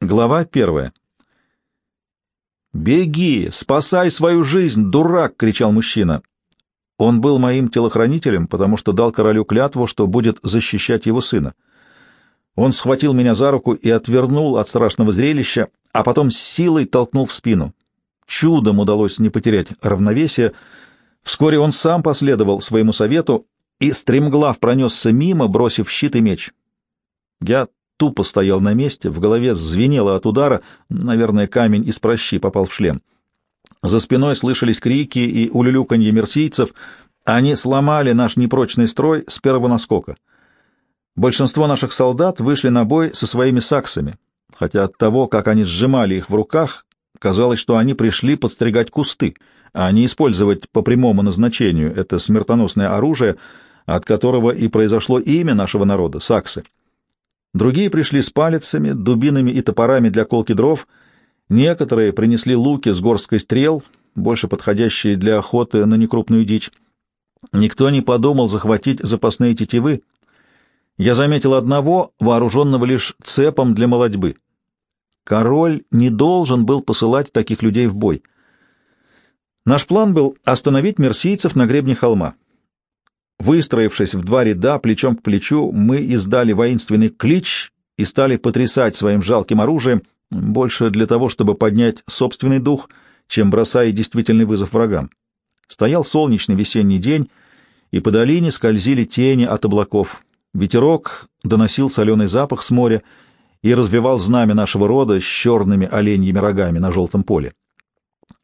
Глава первая. «Беги! Спасай свою жизнь, дурак!» — кричал мужчина. Он был моим телохранителем, потому что дал королю клятву, что будет защищать его сына. Он схватил меня за руку и отвернул от страшного зрелища, а потом с силой толкнул в спину. Чудом удалось не потерять равновесие. Вскоре он сам последовал своему совету и стремглав пронесся мимо, бросив щит и меч. Я тупо стоял на месте, в голове звенело от удара, наверное, камень из прощи попал в шлем. За спиной слышались крики и улюлюканье мерсийцев, они сломали наш непрочный строй с первого наскока. Большинство наших солдат вышли на бой со своими саксами, хотя от того, как они сжимали их в руках, казалось, что они пришли подстригать кусты, а не использовать по прямому назначению это смертоносное оружие, от которого и произошло имя нашего народа — саксы. Другие пришли с палицами, дубинами и топорами для колки дров. Некоторые принесли луки с горсткой стрел, больше подходящие для охоты на некрупную дичь. Никто не подумал захватить запасные тетивы. Я заметил одного, вооруженного лишь цепом для молодьбы. Король не должен был посылать таких людей в бой. Наш план был остановить мерсийцев на гребне холма. Выстроившись в два ряда, плечом к плечу, мы издали воинственный клич и стали потрясать своим жалким оружием, больше для того, чтобы поднять собственный дух, чем бросая действительный вызов врагам. Стоял солнечный весенний день, и по долине скользили тени от облаков. Ветерок доносил соленый запах с моря и развивал знамя нашего рода с черными оленьими рогами на желтом поле.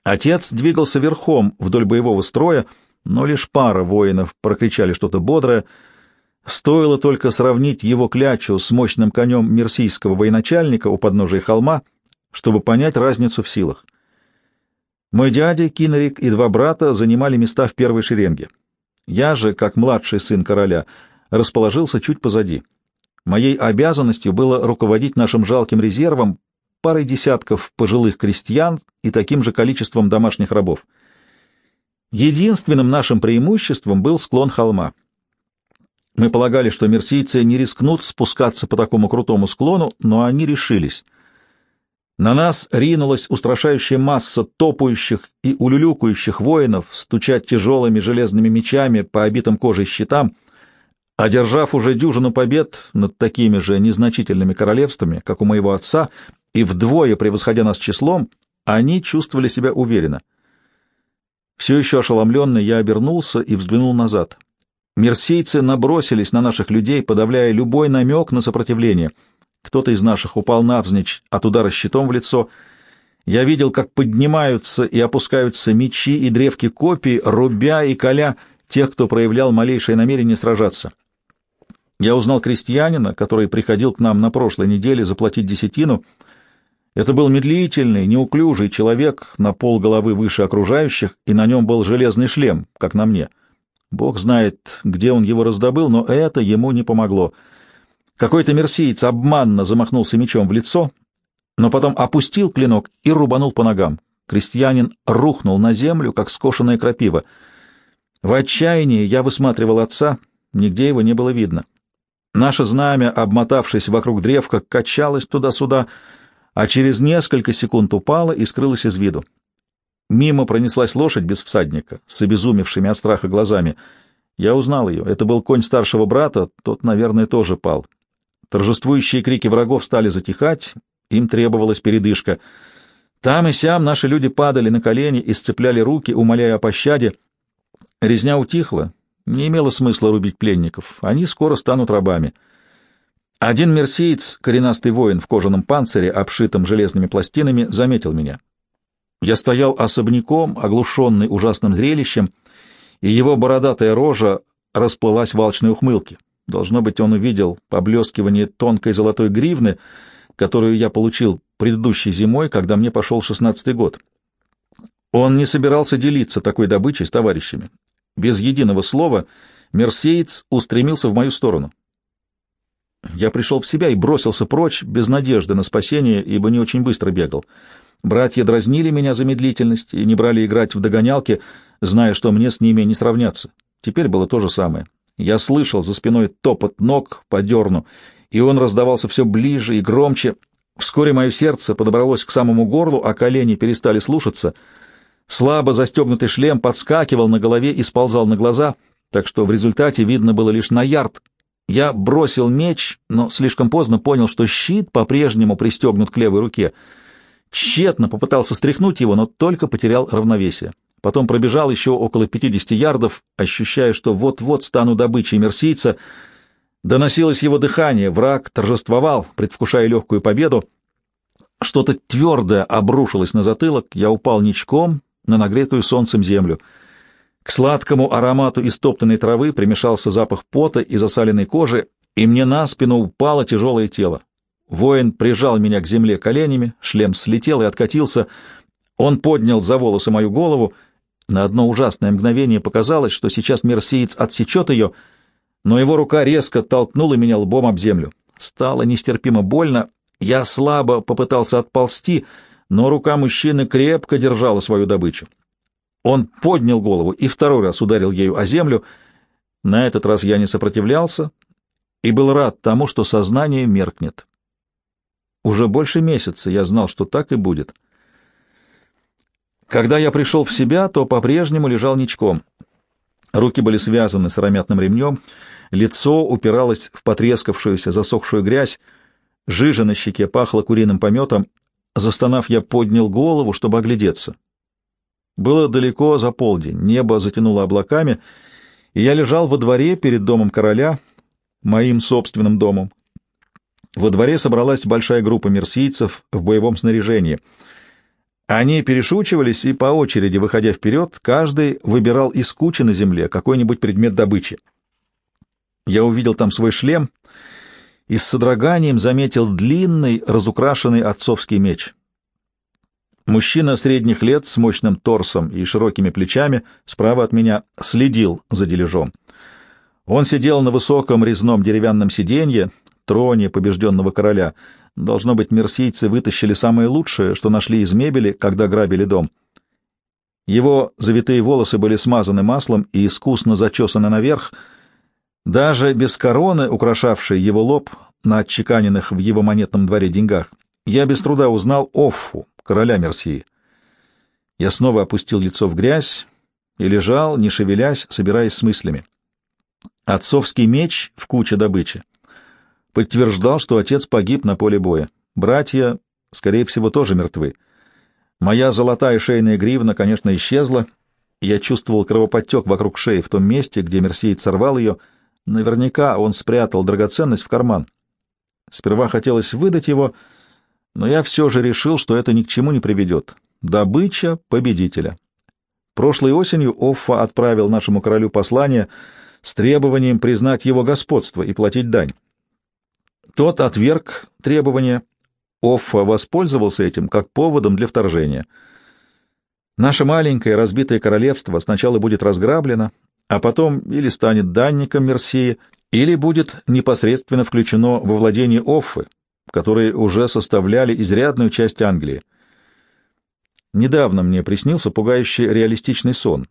Отец двигался верхом вдоль боевого строя, но лишь пара воинов прокричали что-то бодрое. Стоило только сравнить его клячу с мощным конем мерсийского военачальника у подножия холма, чтобы понять разницу в силах. Мой дядя, Кинерик и два брата занимали места в первой шеренге. Я же, как младший сын короля, расположился чуть позади. Моей обязанностью было руководить нашим жалким резервом, парой десятков пожилых крестьян и таким же количеством домашних рабов. Единственным нашим преимуществом был склон холма. Мы полагали, что мерсийцы не рискнут спускаться по такому крутому склону, но они решились. На нас ринулась устрашающая масса топающих и улюлюкающих воинов, стучать тяжелыми железными мечами по обитым кожей щитам. Одержав уже дюжину побед над такими же незначительными королевствами, как у моего отца, и вдвое превосходя нас числом, они чувствовали себя уверенно — все еще ошеломленный, я обернулся и взглянул назад. Мерсийцы набросились на наших людей, подавляя любой намек на сопротивление. Кто-то из наших упал навзничь от удара щитом в лицо. Я видел, как поднимаются и опускаются мечи и древки копий, рубя и коля тех, кто проявлял малейшее намерение сражаться. Я узнал крестьянина, который приходил к нам на прошлой неделе заплатить десятину — это был медлительный, неуклюжий человек на пол головы выше окружающих, и на нем был железный шлем, как на мне. Бог знает, где он его раздобыл, но это ему не помогло. Какой-то мерсиец обманно замахнулся мечом в лицо, но потом опустил клинок и рубанул по ногам. Крестьянин рухнул на землю, как скошенная крапива. В отчаянии я высматривал отца, нигде его не было видно. Наше знамя, обмотавшись вокруг древка, качалось туда-сюда, а через несколько секунд упала и скрылась из виду. Мимо пронеслась лошадь без всадника, с обезумевшими от страха глазами. Я узнал ее. Это был конь старшего брата, тот, наверное, тоже пал. Торжествующие крики врагов стали затихать, им требовалась передышка. Там и сям наши люди падали на колени и сцепляли руки, умоляя о пощаде. Резня утихла, не имело смысла рубить пленников, они скоро станут рабами. Один мерсиец, коренастый воин в кожаном панцире, обшитом железными пластинами, заметил меня. Я стоял особняком, оглушенный ужасным зрелищем, и его бородатая рожа расплылась в алчной ухмылке. Должно быть, он увидел поблескивание тонкой золотой гривны, которую я получил предыдущей зимой, когда мне пошел шестнадцатый год. Он не собирался делиться такой добычей с товарищами. Без единого слова мерсеец устремился в мою сторону. Я пришел в себя и бросился прочь, без надежды на спасение, ибо не очень быстро бегал. Братья дразнили меня за медлительность и не брали играть в догонялки, зная, что мне с ними не сравняться. Теперь было то же самое. Я слышал за спиной топот ног по дерну, и он раздавался все ближе и громче. Вскоре мое сердце подобралось к самому горлу, а колени перестали слушаться. Слабо застегнутый шлем подскакивал на голове и сползал на глаза, так что в результате видно было лишь на ярд. Я бросил меч, но слишком поздно понял, что щит по-прежнему пристегнут к левой руке. Тщетно попытался стряхнуть его, но только потерял равновесие. Потом пробежал еще около 50 ярдов, ощущая, что вот-вот стану добычей мерсийца — Доносилось его дыхание, враг торжествовал, предвкушая легкую победу. Что-то твердое обрушилось на затылок, я упал ничком на нагретую солнцем землю. К сладкому аромату истоптанной травы примешался запах пота и засаленной кожи, и мне на спину упало тяжелое тело. Воин прижал меня к земле коленями, шлем слетел и откатился. Он поднял за волосы мою голову. На одно ужасное мгновение показалось, что сейчас мерсиец отсечет ее — но его рука резко толкнула меня лбом об землю. Стало нестерпимо больно, я слабо попытался отползти, но рука мужчины крепко держала свою добычу. Он поднял голову и второй раз ударил ею о землю. На этот раз я не сопротивлялся и был рад тому, что сознание меркнет. Уже больше месяца я знал, что так и будет. Когда я пришел в себя, то по-прежнему лежал ничком. Руки были связаны сыромятным ремнем, лицо упиралось в потрескавшуюся, засохшую грязь, жижа на щеке пахла куриным пометом. Застонав, я поднял голову, чтобы оглядеться. Было далеко за полдень, небо затянуло облаками, и я лежал во дворе перед домом короля, моим собственным домом. Во дворе собралась большая группа мерсийцев в боевом снаряжении — они перешучивались и по очереди, выходя вперед, каждый выбирал из кучи на земле какой-нибудь предмет добычи. Я увидел там свой шлем и с содроганием заметил длинный, разукрашенный отцовский меч. Мужчина средних лет с мощным торсом и широкими плечами справа от меня следил за дележом. Он сидел на высоком резном деревянном сиденье, троне побежденного короля — Должно быть, мерсийцы вытащили самое лучшее, что нашли из мебели, когда грабили дом. Его завитые волосы были смазаны маслом и искусно зачесаны наверх. Даже без короны, украшавшей его лоб на отчеканенных в его монетном дворе деньгах, я без труда узнал Оффу, короля Мерсии. Я снова опустил лицо в грязь и лежал, не шевелясь, собираясь с мыслями. Отцовский меч в куче добычи подтверждал, что отец погиб на поле боя. Братья, скорее всего, тоже мертвы. Моя золотая шейная гривна, конечно, исчезла. Я чувствовал кровоподтек вокруг шеи в том месте, где Мерсиец сорвал ее. Наверняка он спрятал драгоценность в карман. Сперва хотелось выдать его, но я все же решил, что это ни к чему не приведет. Добыча победителя. Прошлой осенью Оффа отправил нашему королю послание с требованием признать его господство и платить дань. Тот отверг требования. Оффа воспользовался этим как поводом для вторжения. Наше маленькое разбитое королевство сначала будет разграблено, а потом или станет данником Мерсии, или будет непосредственно включено во владение Оффы, которые уже составляли изрядную часть Англии. Недавно мне приснился пугающий реалистичный сон.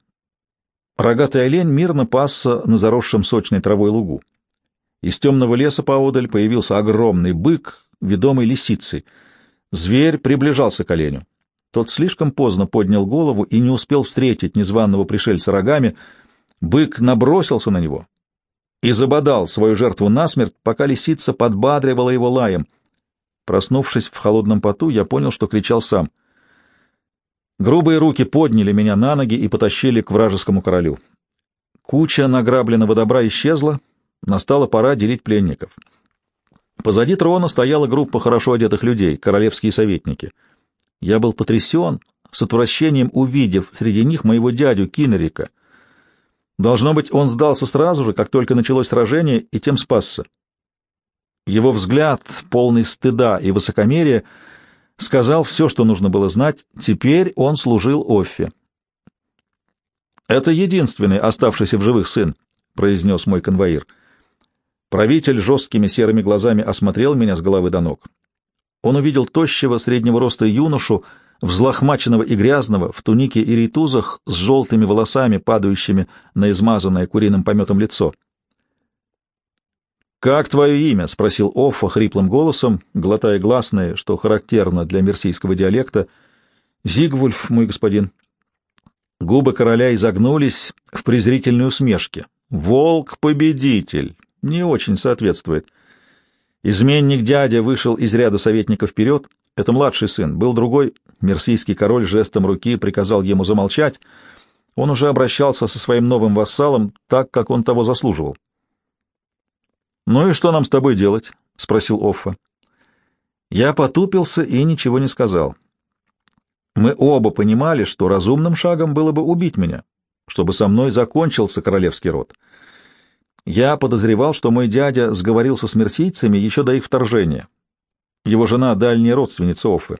Рогатый олень мирно пасся на заросшем сочной травой лугу. Из темного леса поодаль появился огромный бык, ведомый лисицей. Зверь приближался к оленю. Тот слишком поздно поднял голову и не успел встретить незваного пришельца рогами. Бык набросился на него и забодал свою жертву насмерть, пока лисица подбадривала его лаем. Проснувшись в холодном поту, я понял, что кричал сам. Грубые руки подняли меня на ноги и потащили к вражескому королю. Куча награбленного добра исчезла, Настала пора делить пленников. Позади трона стояла группа хорошо одетых людей, королевские советники. Я был потрясен, с отвращением увидев среди них моего дядю Кинерика. Должно быть, он сдался сразу же, как только началось сражение, и тем спасся. Его взгляд, полный стыда и высокомерия, сказал все, что нужно было знать. Теперь он служил Оффе. «Это единственный оставшийся в живых сын», — произнес мой конвоир. Правитель жесткими серыми глазами осмотрел меня с головы до ног. Он увидел тощего среднего роста юношу, взлохмаченного и грязного, в тунике и рейтузах, с желтыми волосами, падающими на измазанное куриным пометом лицо. «Как твое имя?» — спросил Оффа хриплым голосом, глотая гласные, что характерно для мерсийского диалекта. «Зигвульф, мой господин». Губы короля изогнулись в презрительной усмешке. «Волк-победитель!» Не очень соответствует. Изменник дядя вышел из ряда советников вперед. Это младший сын. Был другой. Мерсийский король жестом руки приказал ему замолчать. Он уже обращался со своим новым вассалом так, как он того заслуживал. «Ну и что нам с тобой делать?» — спросил Оффа. Я потупился и ничего не сказал. Мы оба понимали, что разумным шагом было бы убить меня, чтобы со мной закончился королевский род. Я подозревал, что мой дядя сговорился с мерсийцами еще до их вторжения. Его жена — дальняя родственница Оффы.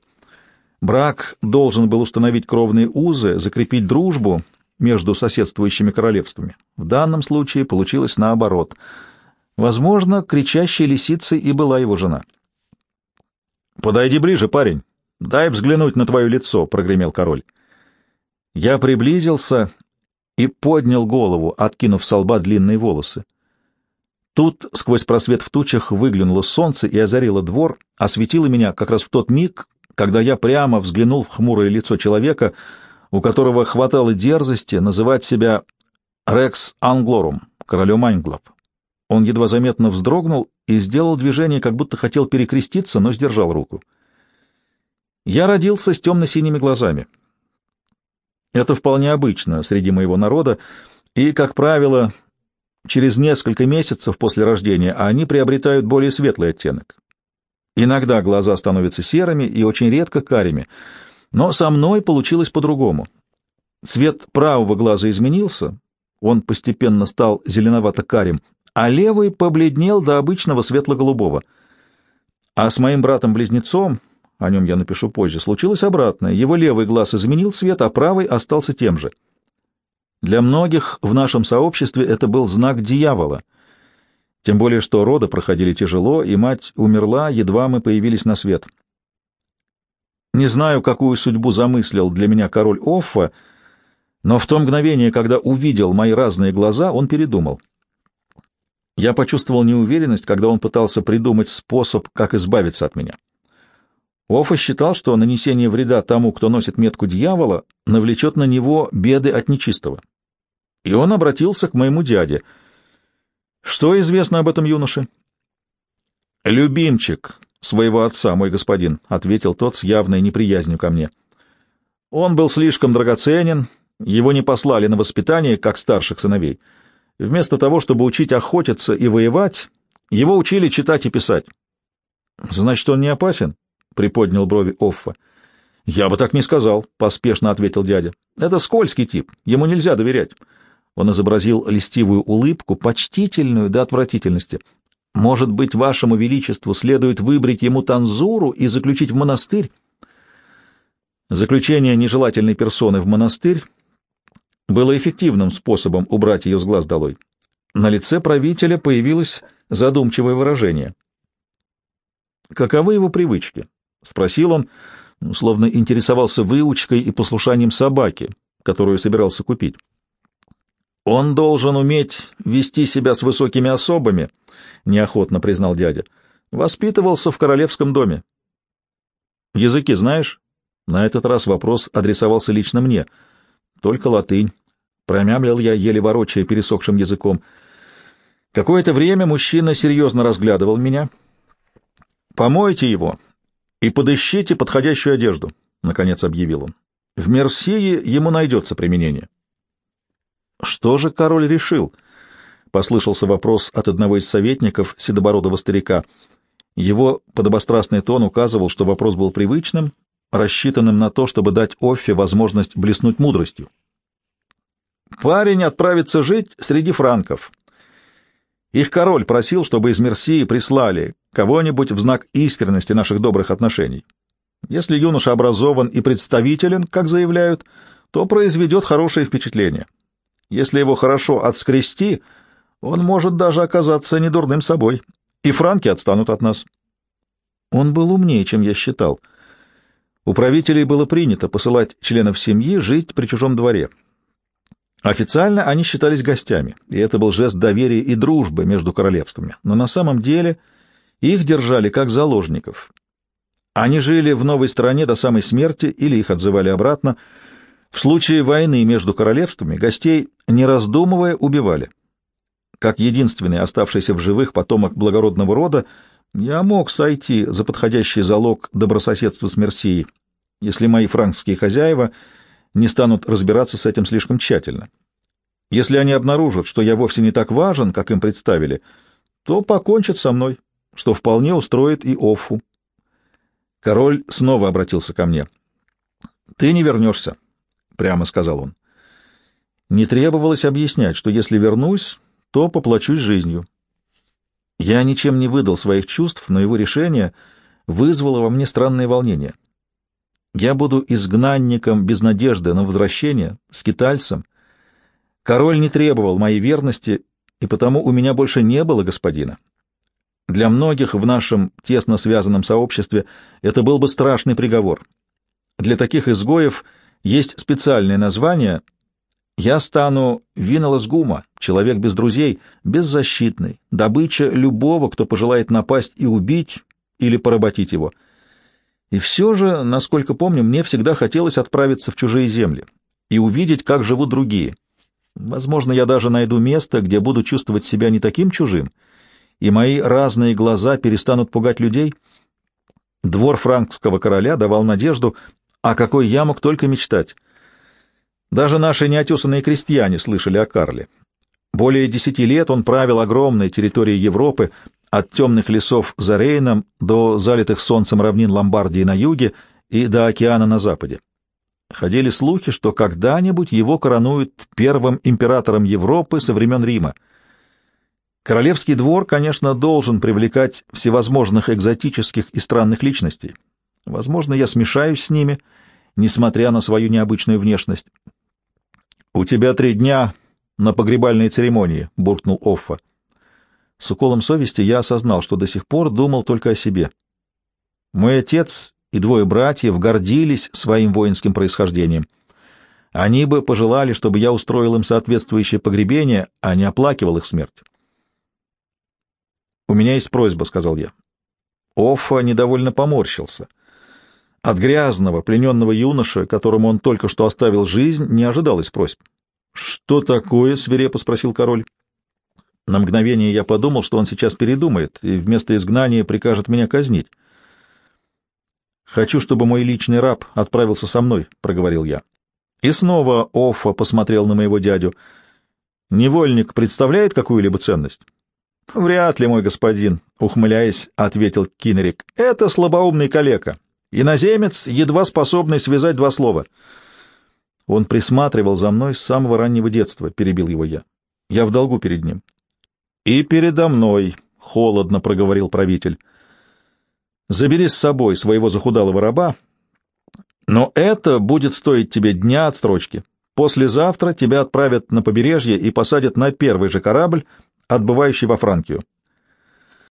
Брак должен был установить кровные узы, закрепить дружбу между соседствующими королевствами. В данном случае получилось наоборот. Возможно, кричащей лисицей и была его жена. «Подойди ближе, парень!» «Дай взглянуть на твое лицо», — прогремел король. Я приблизился и поднял голову, откинув с лба длинные волосы. Тут сквозь просвет в тучах выглянуло солнце и озарило двор, осветило меня как раз в тот миг, когда я прямо взглянул в хмурое лицо человека, у которого хватало дерзости называть себя Рекс Англорум, королем Англов. Он едва заметно вздрогнул и сделал движение, как будто хотел перекреститься, но сдержал руку. Я родился с темно-синими глазами. Это вполне обычно среди моего народа, и, как правило, через несколько месяцев после рождения они приобретают более светлый оттенок. Иногда глаза становятся серыми и очень редко карими, но со мной получилось по-другому. Цвет правого глаза изменился, он постепенно стал зеленовато-карим, а левый побледнел до обычного светло-голубого. А с моим братом-близнецом о нем я напишу позже, случилось обратное. Его левый глаз изменил цвет, а правый остался тем же. Для многих в нашем сообществе это был знак дьявола. Тем более, что роды проходили тяжело, и мать умерла, едва мы появились на свет. Не знаю, какую судьбу замыслил для меня король Оффа, но в то мгновение, когда увидел мои разные глаза, он передумал. Я почувствовал неуверенность, когда он пытался придумать способ, как избавиться от меня. Офа считал, что нанесение вреда тому, кто носит метку дьявола, навлечет на него беды от нечистого. И он обратился к моему дяде. Что известно об этом юноше? «Любимчик своего отца, мой господин», — ответил тот с явной неприязнью ко мне. «Он был слишком драгоценен, его не послали на воспитание, как старших сыновей. Вместо того, чтобы учить охотиться и воевать, его учили читать и писать». «Значит, он не опасен?» приподнял брови Оффа. «Я бы так не сказал», — поспешно ответил дядя. «Это скользкий тип, ему нельзя доверять». Он изобразил льстивую улыбку, почтительную до отвратительности. «Может быть, вашему величеству следует выбрить ему танзуру и заключить в монастырь?» Заключение нежелательной персоны в монастырь было эффективным способом убрать ее с глаз долой. На лице правителя появилось задумчивое выражение. «Каковы его привычки?» — спросил он, словно интересовался выучкой и послушанием собаки, которую собирался купить. «Он должен уметь вести себя с высокими особами», — неохотно признал дядя. «Воспитывался в королевском доме». «Языки знаешь?» На этот раз вопрос адресовался лично мне. «Только латынь». Промямлил я, еле ворочая пересохшим языком. Какое-то время мужчина серьезно разглядывал меня. «Помойте его и подыщите подходящую одежду, — наконец объявил он. В Мерсии ему найдется применение. — Что же король решил? — послышался вопрос от одного из советников, седобородого старика. Его подобострастный тон указывал, что вопрос был привычным, рассчитанным на то, чтобы дать Оффе возможность блеснуть мудростью. Парень отправится жить среди франков. Их король просил, чтобы из Мерсии прислали кого-нибудь в знак искренности наших добрых отношений. Если юноша образован и представителен, как заявляют, то произведет хорошее впечатление. Если его хорошо отскрести, он может даже оказаться недурным собой, и франки отстанут от нас. Он был умнее, чем я считал. У правителей было принято посылать членов семьи жить при чужом дворе. Официально они считались гостями, и это был жест доверия и дружбы между королевствами, но на самом деле их держали как заложников. Они жили в новой стране до самой смерти или их отзывали обратно. В случае войны между королевствами гостей, не раздумывая, убивали. Как единственный оставшийся в живых потомок благородного рода, я мог сойти за подходящий залог добрососедства с Мерсией, если мои франкские хозяева не станут разбираться с этим слишком тщательно. Если они обнаружат, что я вовсе не так важен, как им представили, то покончат со мной, что вполне устроит и Оффу. Король снова обратился ко мне. — Ты не вернешься, — прямо сказал он. Не требовалось объяснять, что если вернусь, то поплачусь жизнью. Я ничем не выдал своих чувств, но его решение вызвало во мне странное волнение. Я буду изгнанником без надежды на возвращение, скитальцем. Король не требовал моей верности, и потому у меня больше не было господина. Для многих в нашем тесно связанном сообществе это был бы страшный приговор. Для таких изгоев есть специальное название — я стану Винолос Гума, человек без друзей, беззащитный, добыча любого, кто пожелает напасть и убить или поработить его. И все же, насколько помню, мне всегда хотелось отправиться в чужие земли и увидеть, как живут другие. Возможно, я даже найду место, где буду чувствовать себя не таким чужим, и мои разные глаза перестанут пугать людей. Двор франкского короля давал надежду, о какой я мог только мечтать. Даже наши неотесанные крестьяне слышали о Карле. Более десяти лет он правил огромной территорией Европы, от темных лесов за Рейном до залитых солнцем равнин Ломбардии на юге и до океана на западе. Ходили слухи, что когда-нибудь его коронуют первым императором Европы со времен Рима. Королевский двор, конечно, должен привлекать всевозможных экзотических и странных личностей. Возможно, я смешаюсь с ними, несмотря на свою необычную внешность. «У тебя три дня на погребальной церемонии», — буркнул Оффа. С уколом совести я осознал, что до сих пор думал только о себе. Мой отец и двое братьев гордились своим воинским происхождением. Они бы пожелали, чтобы я устроил им соответствующее погребение, а не оплакивал их смерть. «У меня есть просьба», — сказал я. Оффа недовольно поморщился. От грязного, плененного юноши, которому он только что оставил жизнь, не ожидалось просьб. «Что такое?» — свирепо спросил король. На мгновение я подумал, что он сейчас передумает и вместо изгнания прикажет меня казнить. «Хочу, чтобы мой личный раб отправился со мной», — проговорил я. И снова Оффа посмотрел на моего дядю. «Невольник представляет какую-либо ценность?» «Вряд ли, мой господин», — ухмыляясь, ответил Кинерик. «Это слабоумный калека. Иноземец, едва способный связать два слова. Он присматривал за мной с самого раннего детства, перебил его я. Я в долгу перед ним. И передо мной, холодно проговорил правитель. Забери с собой своего захудалого раба, но это будет стоить тебе дня отстрочки. Послезавтра тебя отправят на побережье и посадят на первый же корабль, отбывающий во Франкию.